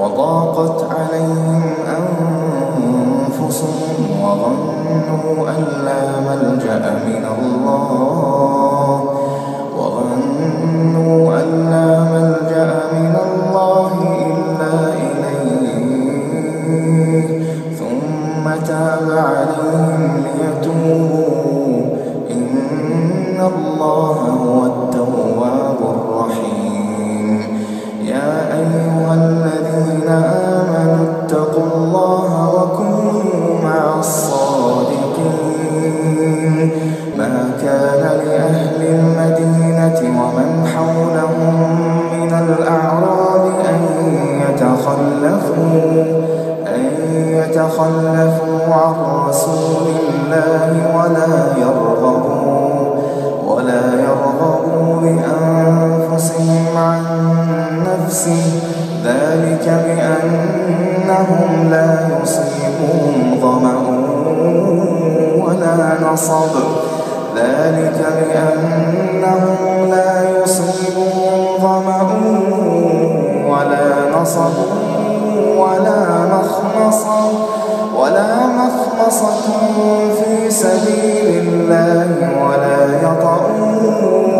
وضاقت عليهم أنفسهم وظنوا أن لا ملجأ من الله. وظنوا أن لا ملجأ من الله إلا إليه. ثم تاب عليهم ليتوبوا. إن الله عن رسول الله ولا يرغبوا ولا يرغبوا بأنفسهم عن نفسه. ذلك بأنهم لا يصيبهم ظمأ ولا نصب. ذلك بأنهم لا يصيبهم ظمأ ولا نصب ولا مخمصة. ولا مخمصة في سبيل الله ولا يطعون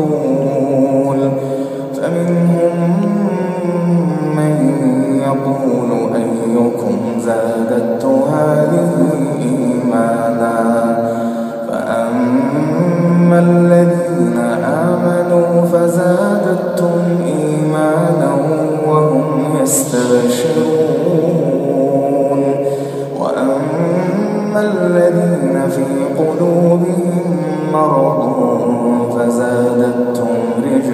com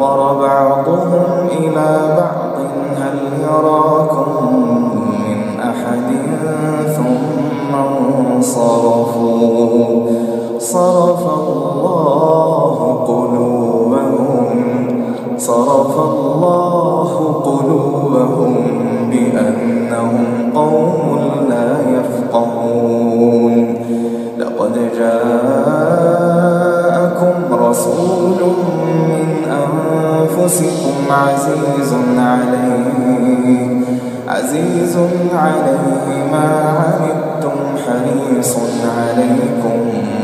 نظر بعضهم إلى بعض هل يراكم من أحد؟ ثم انصرفوا. صرف الله أنفسكم عزيز عليه. عزيز عليه ما عنتم حريص عليكم.